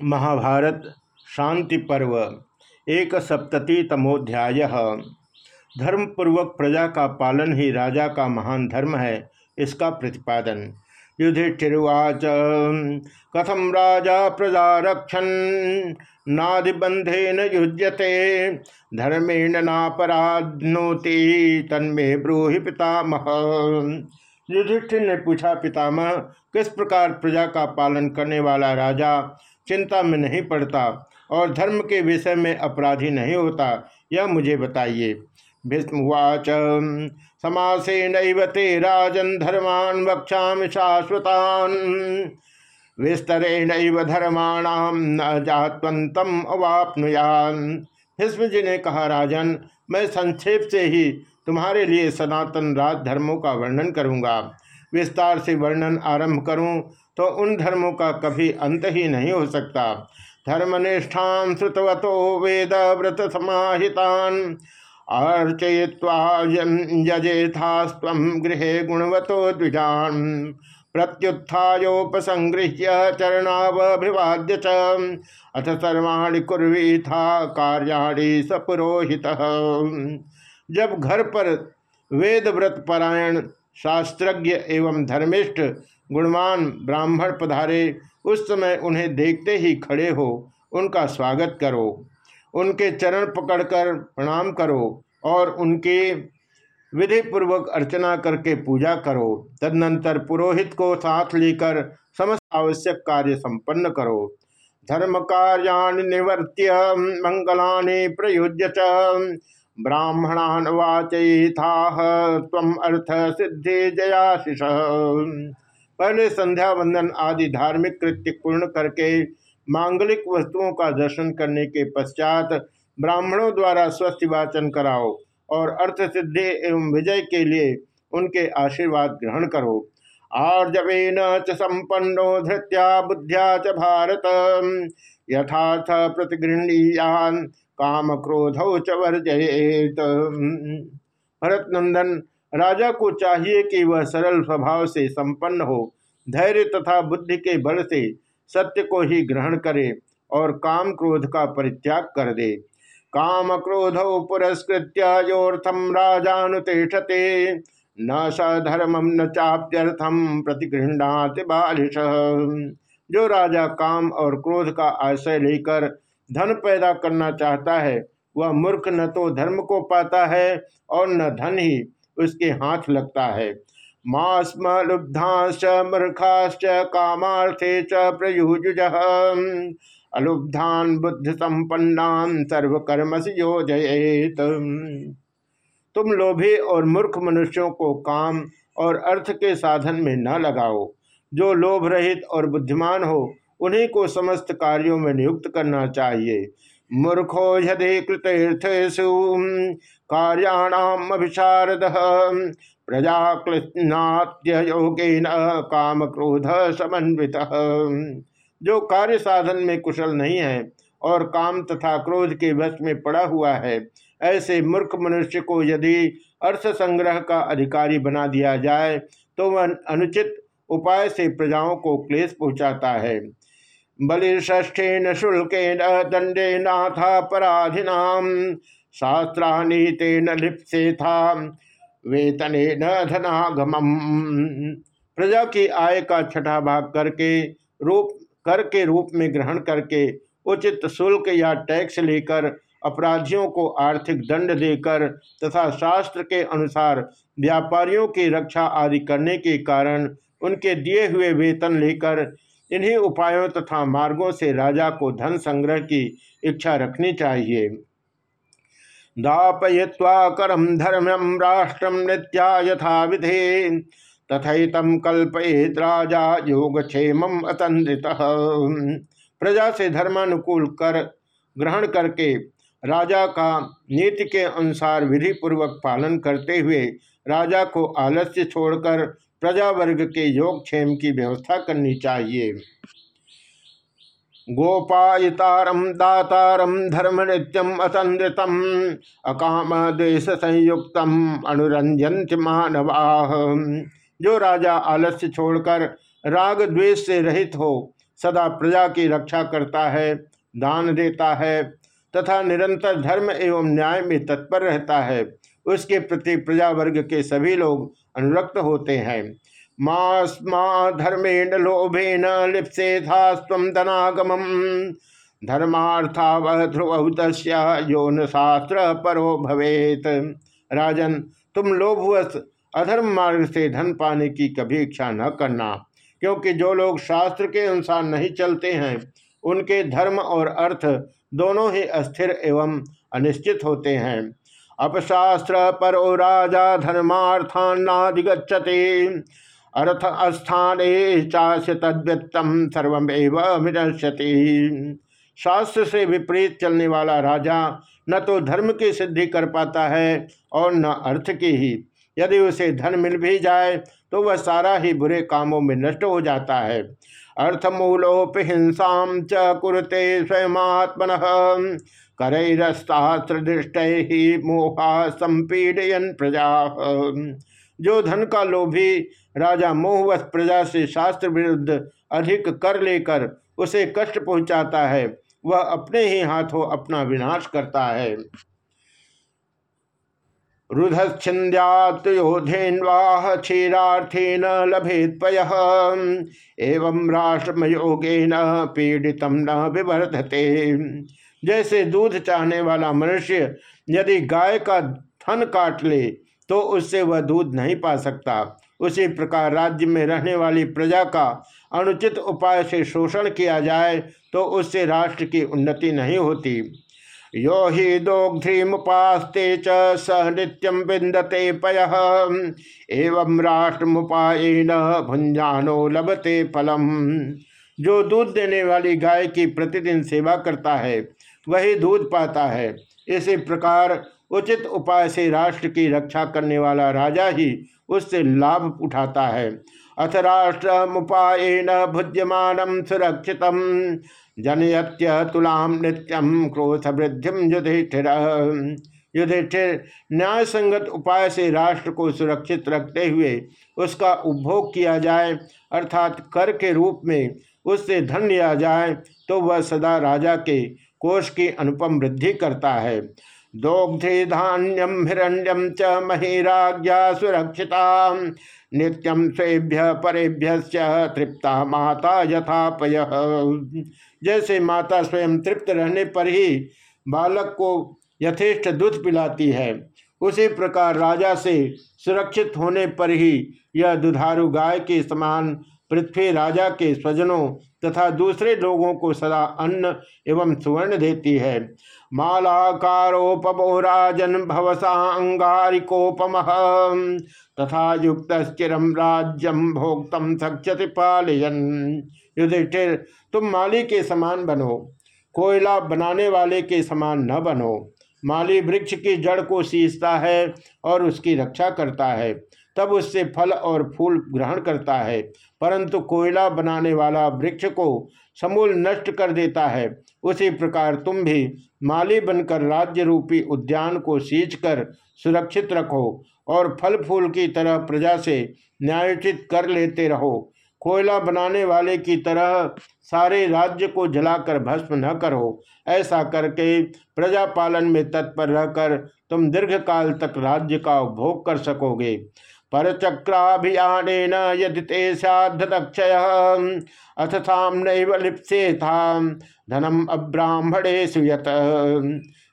महाभारत शांति पर्व एक सप्तति तमोध्याय धर्मपूर्वक प्रजा का पालन ही राजा का महान धर्म है, इसका प्रतिपादन। युधिष्ठिर्वाच कथम राजा प्रजा रक्षन नादिबंधेन युज्यते, धर्मेण नापराधनोति, तन्मे ब्रूहि पितामह। युधिष्ठिर ने पूछा, पितामह, किस प्रकार प्रजा का पालन करने वाला राजा चिंता में नहीं पड़ता और धर्म के विषय में अपराधी नहीं होता। यह मुझे बताइए। भीष्मवाच, समासे नैवते राजन धर्मान वक्षा शाश्वतान। विस्तरे नैव धर्माणाम न जातवंतम अवापनुयान। भीष्म जी ने कहा, राजन, मैं संक्षेप से ही तुम्हारे लिए सनातन राज धर्मों का वर्णन करूँगा। विस्तार से वर्णन आरंभ करूँ तो उन धर्मों का कभी अंत ही नहीं हो सकता। धर्मनिष्ठान श्रुतवतो वेद व्रत समाहितान। अर्चय्वा यजेथास्व गृह गुणवतो द्विजान। प्रत्युत्थायोपसंगृह्य चरणावभिवाद्य अथ सर्वाणी कुर्वीथा कार्याणी सपुरोहित। जब घर पर वेद व्रत परायण शास्त्रज्ञ एवं धर्मिष्ठ गुणवान ब्राह्मण पधारे, उस समय उन्हें देखते ही खड़े हो, उनका स्वागत करो। उनके चरण पकड़कर प्रणाम करो और उनके विधि पूर्वक अर्चना करके पूजा करो। तदनंतर पुरोहित को साथ लेकर समस्त आवश्यक कार्य संपन्न करो। धर्म कार्याण निवर्त्य मंगलानि प्रयुज्य च। ब्राह्मणान वाचयिथा तम अर्थ सिद्धि जयाशिष। पहले संध्या वंदन आदि धार्मिक कृत्य पूर्ण करके मांगलिक वस्तुओं का दर्शन करने के पश्चात ब्राह्मणों द्वारा स्वस्थ वाचन कराओ और अर्थ सिद्धि एवं विजय के लिए उनके आशीर्वाद ग्रहण करो। आर्जवेन च संपन्नो धृत्या बुद्ध्या च भारत। यथार्थ प्रतिगृहणीयान काम क्रोधौ च वर्जयेत। भरत नंदन राजा को चाहिए कि वह सरल स्वभाव से संपन्न हो, धैर्य तथा बुद्धि के बल से सत्य को ही ग्रहण करे और काम क्रोध का परित्याग कर दे। काम क्रोध पुरस्कृत्य योर्थम राजानुतिषते न सधर्मम न चाप्यर्थम प्रतिगृहणाति बालिश। जो राजा काम और क्रोध का आश्रय लेकर धन पैदा करना चाहता है, वह मूर्ख न तो धर्म को पाता है और न धन ही उसके हाथ लगता है। मास्म लुब्धाश्च मूर्खाश्च कामार्थे च प्रयुजुज अलुब्धान बुद्धि संपन्नान सर्वकर्म से योजयेत। तुम लोभी और मूर्ख मनुष्यों को काम और अर्थ के साधन में न लगाओ। जो लोभ रहित और बुद्धिमान हो, उन्हीं को समस्त कार्यों में नियुक्त करना चाहिए। मूर्खो यदि कृतीर्थेशु कार्याणाम प्रजा योगेन काम क्रोध समन्वित। जो कार्य साधन में कुशल नहीं है और काम तथा क्रोध के वश में पड़ा हुआ है, ऐसे मूर्ख मनुष्य को यदि अर्थ संग्रह का अधिकारी बना दिया जाए तो वह अनुचित उपाय से प्रजाओं को क्लेश पहुंचाता है। बलिष्ठेन शुल्केन दंडे नाथापराधिना शास्त्राणी तेन लिप्से था वेतने न धनागम प्रजा की आय का छठा भाग करके रूप कर के रूप में ग्रहण करके उचित शुल्क या टैक्स लेकर अपराधियों को आर्थिक दंड देकर तथा शास्त्र के अनुसार व्यापारियों की रक्षा आदि करने के कारण उनके दिए हुए वेतन लेकर इन्हीं उपायों तथा मार्गों से राजा को धन संग्रह की इच्छा रखनी चाहिए। दापय्वा करम धर्मम राष्ट्रम नृत्या यथा विधे तथम कल्पयेत राजा योगक्षेम अतंत्रित प्रजा से धर्मानुकूल कर ग्रहण करके राजा का नीति के अनुसार विधि पूर्वक पालन करते हुए राजा को आलस्य छोड़कर प्रजा वर्ग के योगक्षेम की व्यवस्था करनी चाहिए। गोपायितारम दातारम धर्म नित्यम अतंद्रितम अकाम देश संयुक्त अनुरंजन मानवा। जो राजा आलस्य छोड़कर राग द्वेष से रहित हो, सदा प्रजा की रक्षा करता है, दान देता है, तथा निरंतर धर्म एवं न्याय में तत्पर रहता है। उसके प्रति प्रजा वर्ग के सभी लोग अनुरक्त होते हैं। मास्मा धर्मेण लोभेन लिप्से था स्व धनागम धर्मार्था वह ध्रुवहुत यौन शास्त्र परो भवेत। राजन, तुम लोभवश अधर्म मार्ग से धन पाने की कभी इच्छा न करना, क्योंकि जो लोग शास्त्र के अनुसार नहीं चलते हैं, उनके धर्म और अर्थ दोनों ही अस्थिर एवं अनिश्चित होते हैं। अपशास्त्र परो राजा धर्मार्थान्नाधिगछते अर्थ अस्थाने चास्य तद्व्यक्तम सर्वमेव विनश्यति। शास्त्र से विपरीत चलने वाला राजा न तो धर्म की सिद्धि कर पाता है और न अर्थ की ही। यदि उसे धन मिल भी जाए तो वह सारा ही बुरे कामों में नष्ट हो जाता है। अर्थमूलोप हिंसा च कुरते स्वयंत्मन करस्तास्त्र दृष्ट ही मोहा संपीडयन प्रजा। जो धन का लोभी राजा मोहवश प्रजा से शास्त्र विरुद्ध अधिक कर लेकर उसे कष्ट पहुंचाता है, वह अपने ही हाथों अपना विनाश करता है। रुधच्छिंद्यात योधेन्वाह क्षीरार्थेन लभेत पय एवं राष्ट्रमयोगेन पीड़ित न विवर्धते। जैसे दूध चाहने वाला मनुष्य यदि गाय का थन काट ले तो उससे वह दूध नहीं पा सकता। उसी प्रकार राज्य में रहने वाली प्रजा का अनुचित उपाय से शोषण किया जाए तो उससे राष्ट्र की उन्नति नहीं होती। यो ही दोग्ध्रीमुपास्ते च स नित्यम बिंदते पय, एवं राष्ट्र राष्ट्रमुपायन भुंजानो लभते फलम। जो दूध देने वाली गाय की प्रतिदिन सेवा करता है वही दूध पाता है। इसी प्रकार उचित उपाय से राष्ट्र की रक्षा करने वाला राजा ही उससे लाभ उठाता है। अथ राष्ट्र मुपायन भुज्यमान सुरक्षित जनयत्य तुलाम नित्यम क्रोध वृद्धिम युधिष्ठिर। युधिष्ठिर न्याय संगत उपाय से राष्ट्र को सुरक्षित रखते हुए उसका उपभोग किया जाए, अर्थात कर के रूप में उससे धन लिया जाए तो वह सदा राजा के कोष की अनुपम वृद्धि करता है। दोग्धे धान्यम हिरण्यम च महिराज्ञा सुरक्षिता। नित्यम स्वेभ्य परेभ्य तृप्ता माता यथापय। जैसे माता स्वयं तृप्त रहने पर ही बालक को यथेष्ट दूध पिलाती है, उसी प्रकार राजा से सुरक्षित होने पर ही यह दुधारू गाय के समान पृथ्वी राजा के स्वजनों तथा दूसरे लोगों को सदा अन्न एवं सुवर्ण देती है। मालाकारोपमो राजन भवसांगारिकोपम तथा युक्त चिरम राज्यम भोक्तम सक्षति पालयन। युधिष्ठिर, तुम माली के समान बनो। कोयला बनाने वाले के समान न बनो। माली वृक्ष की जड़ को सींचता है और उसकी रक्षा करता है। तब उससे फल और फूल ग्रहण करता है, परंतु कोयला बनाने वाला वृक्ष को समूल नष्ट कर देता है। उसी प्रकार तुम भी माली बनकर राज्य रूपी उद्यान को सींच कर सुरक्षित रखो और फल फूल की तरह प्रजा से न्यायोचित कर लेते रहो। कोयला बनाने वाले की तरह सारे राज्य को जलाकर भस्म न करो। ऐसा करके प्रजा पालन में तत्पर रहकर तुम दीर्घ काल तक राज्य का उपभोग कर सकोगे। परचक्राभियान यदि ते सक्षय अथ थाम नैव लिप्से धनम अब्राह्मणे सुयत।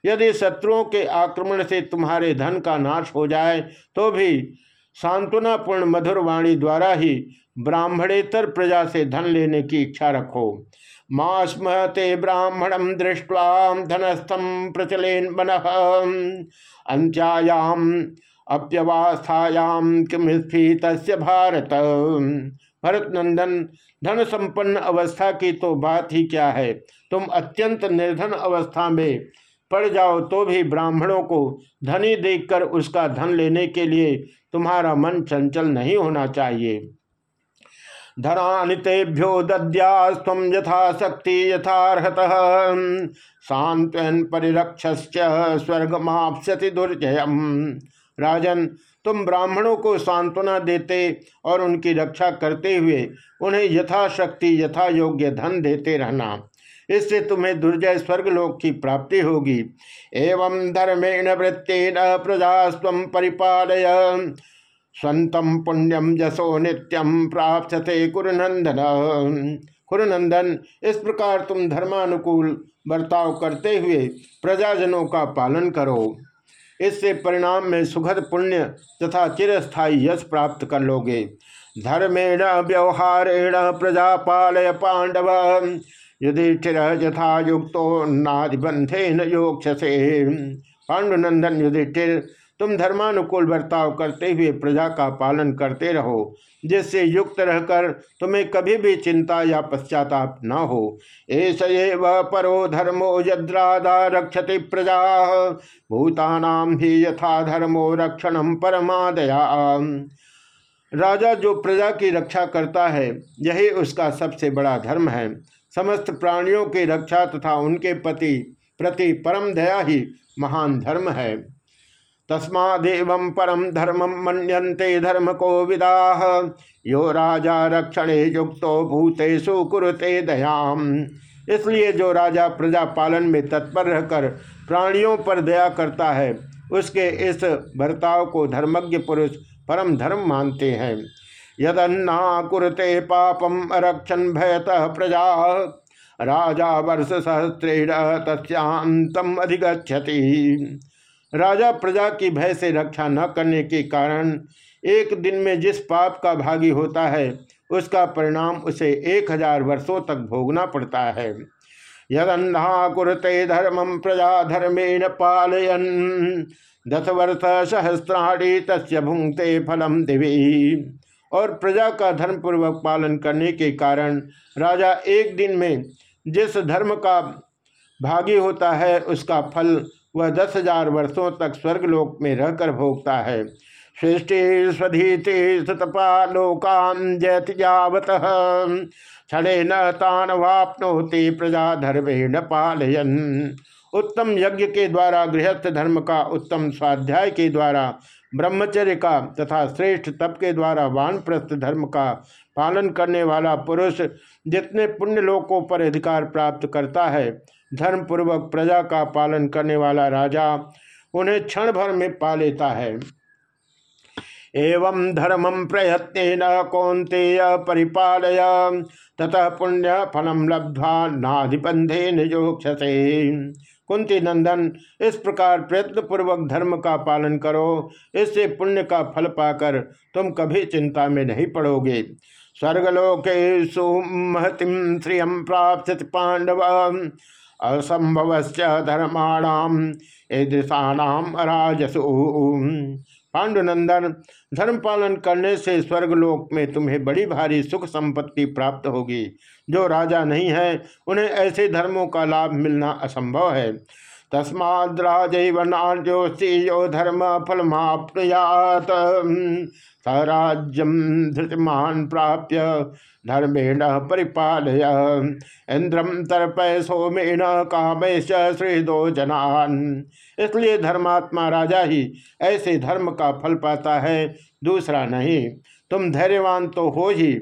यदि शत्रुओं के आक्रमण से तुम्हारे धन का नाश हो जाए तो भी सांत्वनापूर्ण मधुर वाणी द्वारा ही ब्राह्मणेतर प्रजा से धन लेने की इच्छा रखो। मास्मते ब्राह्मणम दृष्टवा धनस्थम प्रचलेन मन। अंत्यायाम अप्यवस्थायाम किमित भारत? भरत नंदन धन संपन्न अवस्था की तो बात ही क्या है? तुम अत्यंत निर्धन अवस्था में पड़ जाओ तो भी ब्राह्मणों को धनी देखकर उसका धन लेने के लिए तुम्हारा मन चंचल नहीं होना चाहिए। धनानि तेभ्यो दद्यास्व यथाशक्ति यथारहत। सांत्वन परिरक्ष स्वर्ग मापस्यति दुर्जयम। राजन, तुम ब्राह्मणों को सांत्वना देते और उनकी रक्षा करते हुए उन्हें यथाशक्ति यथा योग्य धन देते रहना। इससे तुम्हें दुर्जय स्वर्गलोक की प्राप्ति होगी। एवं धर्मेण वृत्तेन प्रजा स्व परिपालय। स्वंतम पुण्यम जसो नित्यम प्राप्त कुरुनंदन। कुरुनंदन, इस प्रकार तुम धर्मानुकूल बर्ताव करते हुए प्रजाजनों का पालन करो। इससे परिणाम में सुखद पुण्य तथा चिरस्थायी यश प्राप्त कर लोगे। धर्मेण व्यवहारेण प्रजा पालय पांडव। युधिष्ठिर यथा युक्तो नाधिबंधे न योक्षसे। पांडुनंदन युधिष्ठिर तुम धर्मानुकूल बर्ताव करते हुए प्रजा का पालन करते रहो, जिससे युक्त रहकर तुम्हें कभी भी चिंता या पश्चाताप न हो। ऐस वह परो धर्मो यद्रादा रक्षति प्रजा भूतानाम ही यथा धर्मो रक्षण परमादया। राजा जो प्रजा की रक्षा करता है, यही उसका सबसे बड़ा धर्म है। समस्त प्राणियों की रक्षा तथा उनके पति प्रति परम दया ही महान धर्म है। तस्मादेव परम धर्म मनते धर्म को विदा यो राजा रक्षणे युक्त भूतेषु कुरुते दयाम। इसलिए जो राजा प्रजा पालन में तत्पर रहकर प्राणियों पर दया करता है, उसके इस बर्ताव को धर्मज्ञ पुरुष परम धर्म मानते हैं। यदन्ना कुरते पापम अरक्षण भयत प्रजा, राजा वर्ष सहस्रेण तस्यांतम अधिगछति राजा प्रजा की भय से रक्षा न करने के कारण एक दिन में जिस पाप का भागी होता है, उसका परिणाम उसे एक हज़ार वर्षों तक भोगना पड़ता है। यदन्ना कुरते धर्मम प्रजा धर्मेण पालयन दस वर्ष सहस्राणी तस्य भुंगते फलम दिवी। और प्रजा का धर्म पूर्वक पालन करने के कारण राजा एक दिन में जिस धर्म का भागी होता है, उसका फल वह दस हज़ार वर्षों तक स्वर्ग लोक में रहकर भोगता है। सृष्टि स्वधीति सतपा लोकान जयति जावत छड़े न तान वापनोति प्रजा धर्मेण पालयन। उत्तम यज्ञ के द्वारा, गृहस्थ धर्म का उत्तम स्वाध्याय के द्वारा ब्रह्मचर्य का तथा श्रेष्ठ तप के द्वारा वानप्रस्थ धर्म का पालन करने वाला पुरुष जितने पुण्य लोकों पर अधिकार प्राप्त करता है, धर्मपूर्वक प्रजा का पालन करने वाला राजा उन्हें क्षण भर में पा लेता है। एवं धर्मम प्रयत्न कौंते परिपालय, ततः पुण्य फलम लब्ध्वा नाधिबंधे निजोक्षसे। कुंती नंदन, इस प्रकार प्रयत्न पूर्वक धर्म का पालन करो। इससे पुण्य का फल पाकर तुम कभी चिंता में नहीं पड़ोगे। स्वर्गलोके सुमहतिम श्रियम प्राप्त पांडव असंभवश्च धर्माणाम ईदृशाणाम अराजसु पांडुनंदन, धर्म पालन करने से स्वर्गलोक में तुम्हें बड़ी भारी सुख संपत्ति प्राप्त होगी। जो राजा नहीं है, उन्हें ऐसे धर्मों का लाभ मिलना असंभव है। तस्माद्राजोस्ती यो धर्म फलमाप्नुयात। सराज्यम धृतिमान प्राप्य धर्मेण परिपालय। इंद्रम तर्पय सोमेण कामेश श्रीदो जनान। इसलिए धर्मात्मा राजा ही ऐसे धर्म का फल पाता है, दूसरा नहीं। तुम धैर्यवान तो हो ही।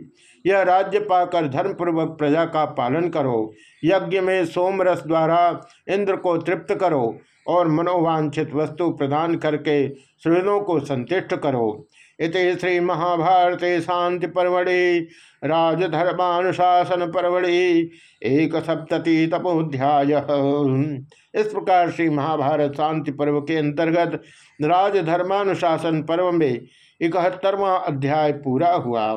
यह राज्य पाकर धर्मपूर्वक प्रजा का पालन करो। यज्ञ में सोमरस द्वारा इंद्र को तृप्त करो और मनोवांछित वस्तु प्रदान करके श्रीनों को संतुष्ट करो। इत श्री महाभारते शांति परवड़े राजधर्मानुशासन परवड़े एक सप्तति तपोध्याय इस प्रकार श्री महाभारत शांति पर्व के अंतर्गत राजधर्मानुशासन पर्व में इकहत्तरवा अध्याय पूरा हुआ।